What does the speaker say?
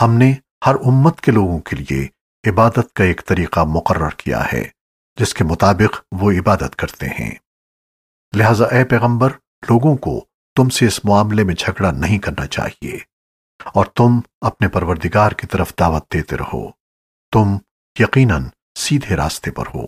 ہم نے ہر امت کے لوگوں کے لیے عبادت کا ایک طریقہ مقرر کیا ہے، جس کے مطابق وہ عبادت کرتے ہیں۔ لہذا اے پیغمبر، لوگوں کو تم سے اس معاملے میں جھگڑا نہیں کرنا چاہیے، اور تم اپنے پروردگار کی طرف دعوت دیتے رہو۔ تم یقیناً سیدھے راستے پر ہو۔